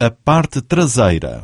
A parte traseira.